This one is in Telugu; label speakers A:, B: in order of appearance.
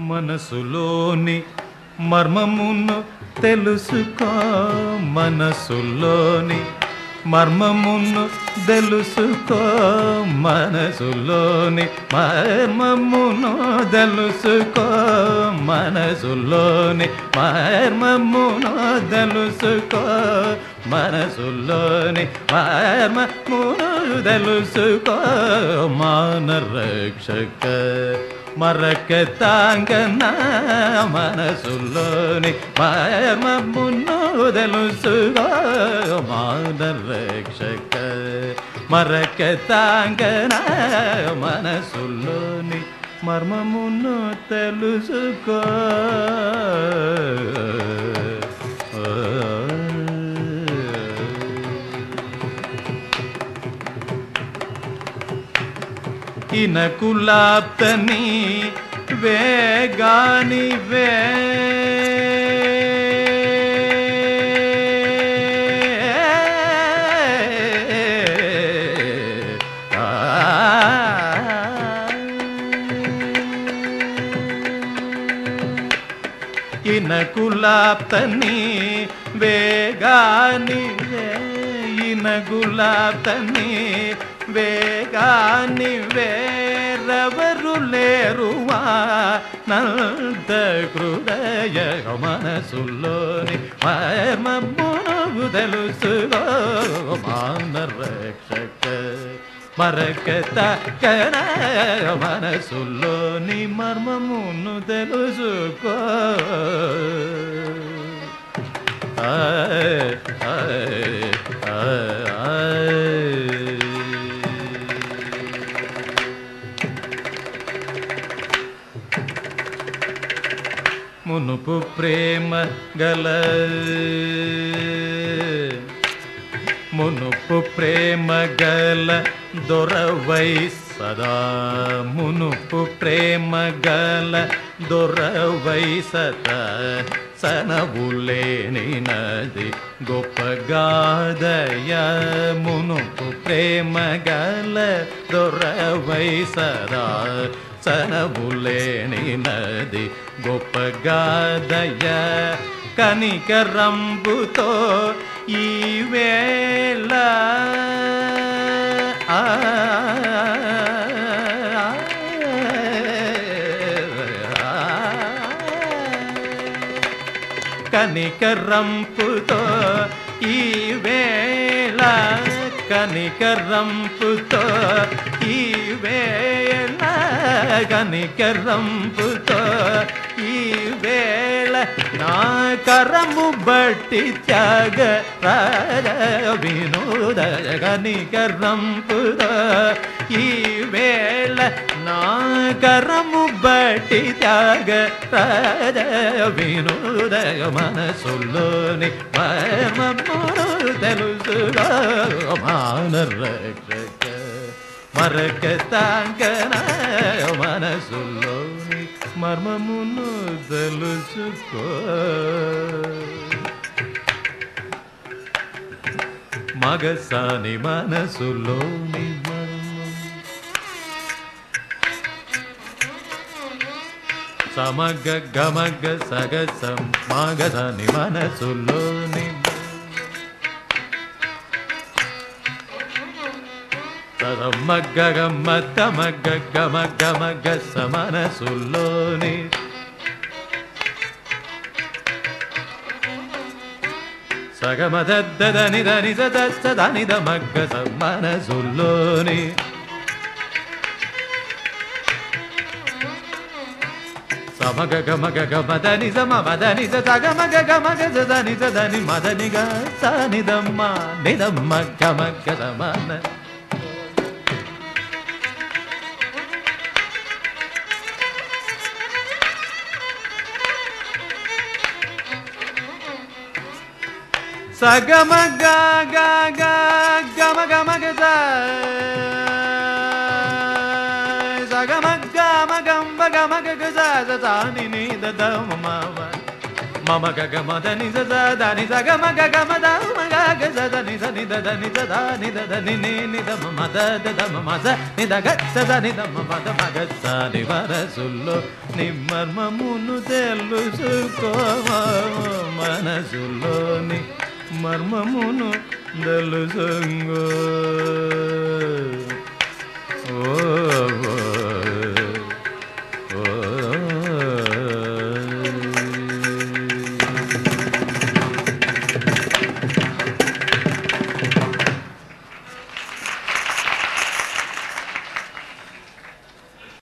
A: మనసులోని మర్మమును తెలుసుకో. మనసులోని మర్మమును తెలుసుకో. మనసులోని మర్మమును తెలుసుకో. మనసులోని మర్మమును తెలుసుకో. మనసులోని మర్మమును తెలుసుకో. మాన రక్షక మరక తాంగన మనసులోని మర్మమును తెలుసుకో మాన రక్షక మరక తాంగన మనసులోని మర్మమును తెలుసుకో ఇనకులాప్తని వేగాని వే ఇనకులాప్తని వేగాని వే ఇనగులాప్తని వేగాని వేరెవరు లేరువా? నంద హృదయ మనసులోని మర్మమును తెలుసుకో మాన రక్షక మరక తక్కన మనసులోని మర్మమును తెలుసుకో. ఆయ్, ఆయ్, ఆయ్, ఆయ్. చూపు ప్రేమ గల మునుపు ప్రేమ గల దొరవై సదా మునుపు ప్రేమ గల దొరవై సత సనవులేని నది గొప్పగాదయ మునుపు ప్రేమ గల దొరవై సదా సనవులేని నది గొప్పగాదయ కనికరంబుతో ఈ వేళ ఆ, కనికరంపుతో కనికరంపుతో ఈ వేళ కనికరంపుతో ఈ వేళ నా కరము బట్టి త్యాగ రాజ వినోద కనికరంపుతో ఈ వేళ నా కరము బట్టి త్యాగ రాజ వినోద మనసులోని మర్మమును తెలుసుకో మాన రక్షక మరక తాంకన మనసులోని మర్మమును తెలుసుకో మగసాని మనసులోని సమగ గమగ సగసం మగసాని మనసులోని గమగ సమనసుల్లోని సగమదని దని సదని మగ్గ సమనసుల్లోని సమగ గమగ గమదని సమ మదని సగమగ గమగ సదని సదని మదనిగ సనిదమ్మ నిదమ్మ గమగ సమన సగమ గ గ గ గమ గమ గ స సగమ గమ గమ గమ గ గ స ని ని ద మ మ మమ గగ మద నిజ దని సగ మగ గమ ద మగ గ సద నిజ నిద ద నిజ ద నిద ద ని ని నిద మ మద ద ద మ మద నిద గ సద నిద మ మద మగ స ని నిమ్మర్మమును తెలుసుకో మనసులోని మర్మమును తెలుసంగో